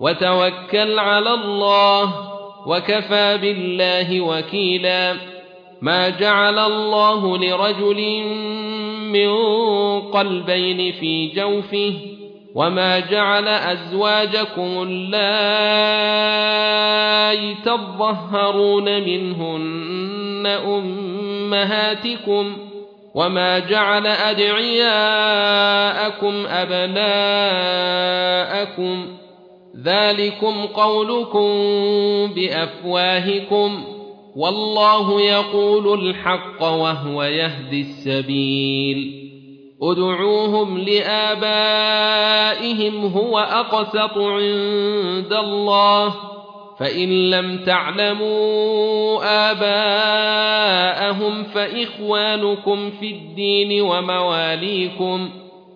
وتوكل على الله وكفى بالله وكيلا ما جعل الله لرجل من قلبين في جوفه وما جعل أزواجكم اللائي تظهرون منهن أمهاتكم وما جعل أدعياءكم أبناءكم ذلكم قولكم بأفواهكم والله يقول الحق وهو يهدي السبيل. ادعوهم لآبائهم هو أقسط عند الله فإن لم تعلموا آباءهم فإخوانكم في الدين ومواليكم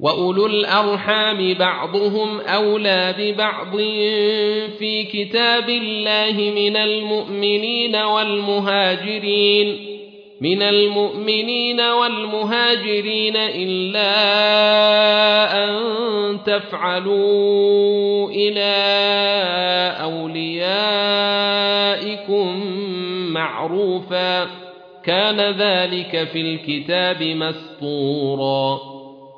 واولو الارحام بعضهم اولى ببعض في كتاب الله من المؤمنين والمهاجرين من المؤمنين والمهاجرين الا ان تفعلوا إلى اوليائكم معروفا كان ذلك في الكتاب مسطورا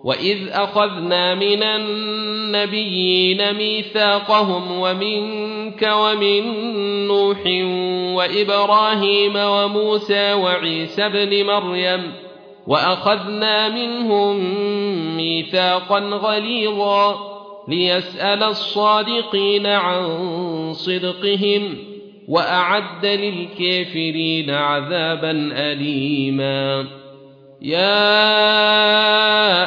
واذ اخذنا من النبيين ميثاقهم ومنك ومن نوح وابراهيم وموسى وعيسى ابن مريم واخذنا منهم ميثاقا غليظا ليسال الصادقين عن صدقهم واعد للكافرين عذابا اليما يا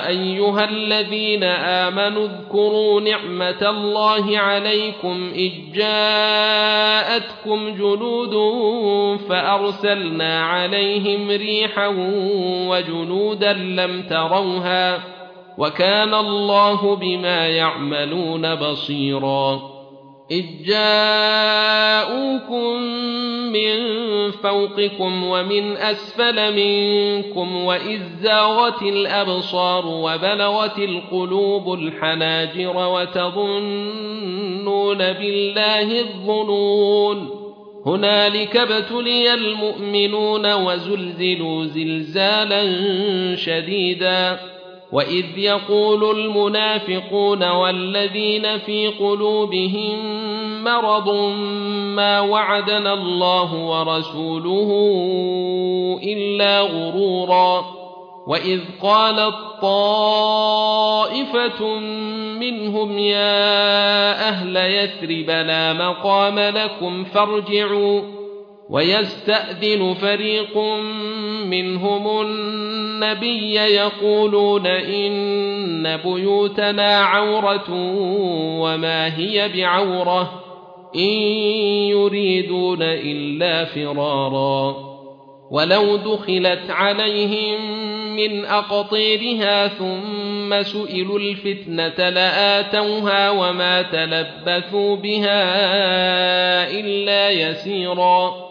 أيها الذين آمنوا اذكروا نعمة الله عليكم إذ جاءتكم جنود فأرسلنا عليهم ريحا وجنودا لم تروها وكان الله بما يعملون بصيرا إذ جاءوكم من فوقكم ومن أسفل منكم وإذ زاغت الأبصار وبلغت القلوب الحناجر وتظنون بالله الظنون هنالك ابتلي المؤمنون وزلزلوا زلزالا شديدا واذ يقول المنافقون والذين في قلوبهم مرض ما وعدنا الله ورسوله الا غرورا واذ قالت طائفه منهم يا أهل يثرب لا مقام لكم فارجعوا ويستأذن فريق منهم النبي يقولون إن بيوتنا عورة وما هي بعورة إن يريدون إلا فرارا ولو دخلت عليهم من أقطيرها ثم سئلوا الفتنة لآتوها وما تلبثوا بها إلا يسيرا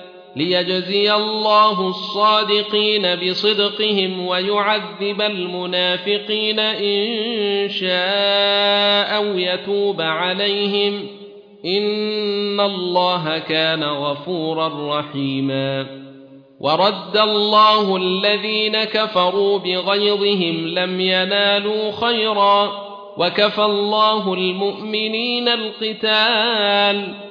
ليجزي الله الصادقين بصدقهم ويعذب المنافقين إن شاء أو يتوب عليهم. إن الله كان غفورا رحيما. ورد الله الذين كفروا بغيظهم لم ينالوا خيرا. وكفى الله المؤمنين القتال.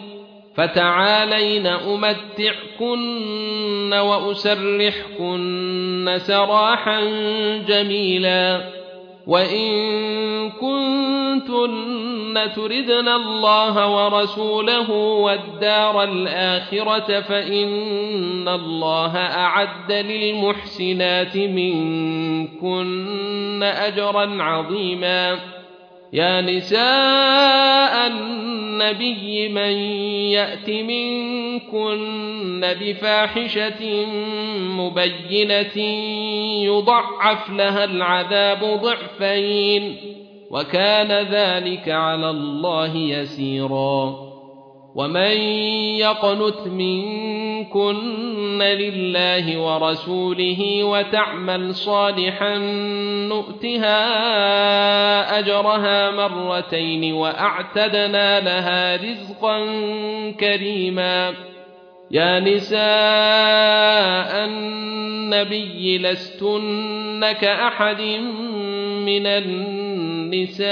فتعالين أمتعكن وأسرحكن سراحا جميلا وإن كنتن تردن الله ورسوله والدار الآخرة فإن الله أعد للمحسنات منكن أجرا عظيما يا نساء النبي من يأت منكن بفاحشة مبينة يضعف لها العذاب ضعفين وكان ذلك على الله يسيرا ومن يقنت منكن لله ورسوله وتعمل صالحا نؤتها اجرها مرتين واعتدنا لها رزقا كريما يا نساء النبي لستن كاحد من النساء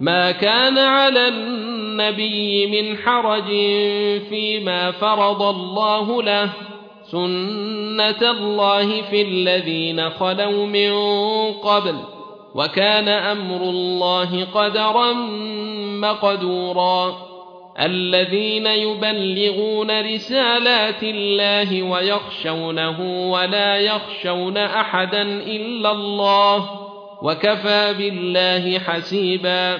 ما كان على النبي من حرج فيما فرض الله له سنة الله في الذين خلوا من قبل وكان أمر الله قدرا مقدورا. الذين يبلغون رسالات الله ويخشونه ولا يخشون أحدا إلا الله وكفى بالله حسيبا.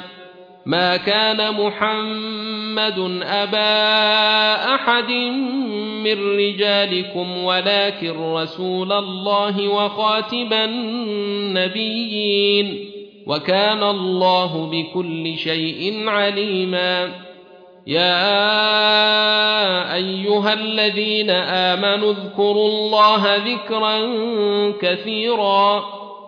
ما كان محمد أبا أحد من رجالكم ولكن رسول الله وخاتم النبيين. وكان الله بكل شيء عليما. يا أيها الذين آمنوا اذكروا الله ذكرا كثيرا.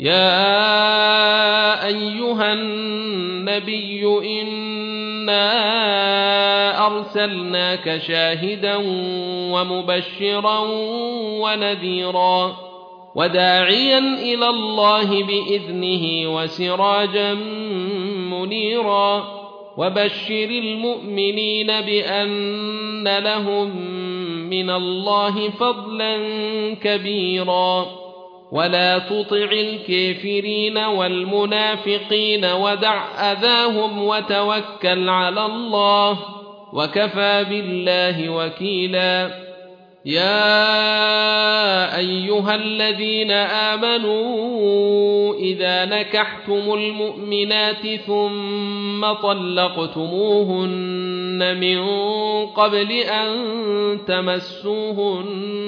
يا أيها النبي إنا أرسلناك شاهدا ومبشرا ونذيرا وداعيا إلى الله بإذنه وسراجا منيرا وبشر المؤمنين بأن لهم من الله فضلا كبيرا ولا تطع الكافرين والمنافقين ودع اذاهم وتوكل على الله وكفى بالله وكيلا يا ايها الذين امنوا اذا نكحتم المؤمنات ثم طلقتموهن من قبل ان تمسوهن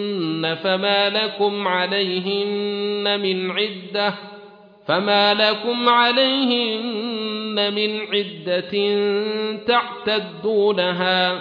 فما لكم عليهن من عده فما لكم عليهن من عده تعتدونها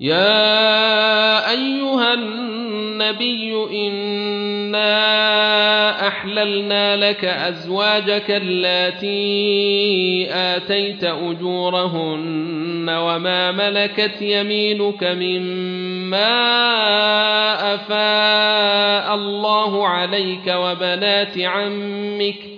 يا ايها النبي انا احللنا لك ازواجك اللاتي اتيت اجورهن وما ملكت يمينك مما افاء الله عليك وبنات عمك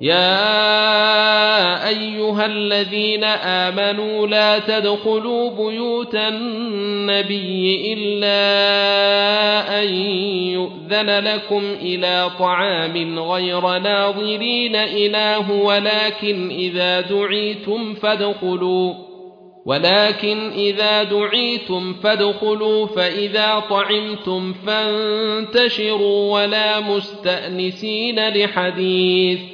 يا ايها الذين امنوا لا تدخلوا بيوت النبي الا ان يؤذن لكم إلى طعام غير ناظرين اله ولكن اذا دعيتم فادخلوا ولكن اذا دعيتم فادخلوا فاذا طعمتم فانتشروا ولا مستانسين لحديث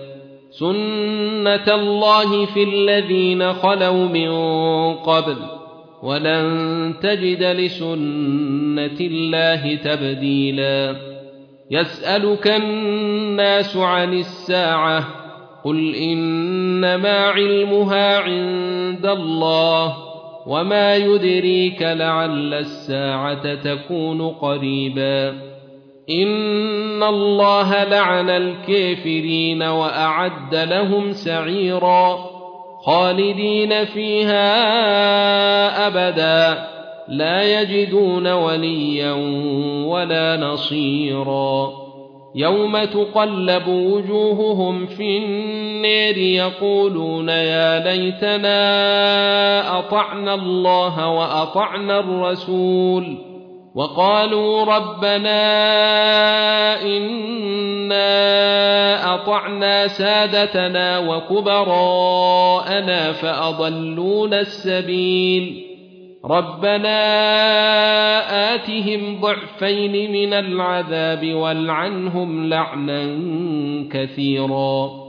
سنة الله في الذين خلوا من قبل ولن تجد لسنة الله تبديلا يسألك الناس عن الساعة قل إنما علمها عند الله وما يدريك لعل الساعة تكون قريبا إن الله لعن الكافرين وأعد لهم سعيرا خالدين فيها أبدا لا يجدون وليا ولا نصيرا يوم تقلب وجوههم في النار يقولون يا ليتنا أطعنا الله وأطعنا الرسول وقالوا ربنا إنا أطعنا سادتنا وكبراءنا فأضلون السبيل. ربنا آتهم ضعفين من العذاب والعنهم لعنا كثيرا.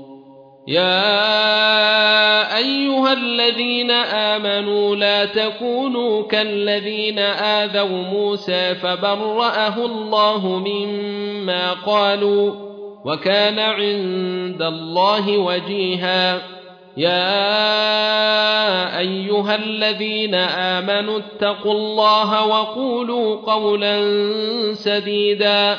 يا أيها الذين آمنوا لا تكونوا كالذين آذوا موسى فبراه الله مما قالوا وكان عند الله وجيها يا أيها الذين آمنوا اتقوا الله وقولوا قولا سديدا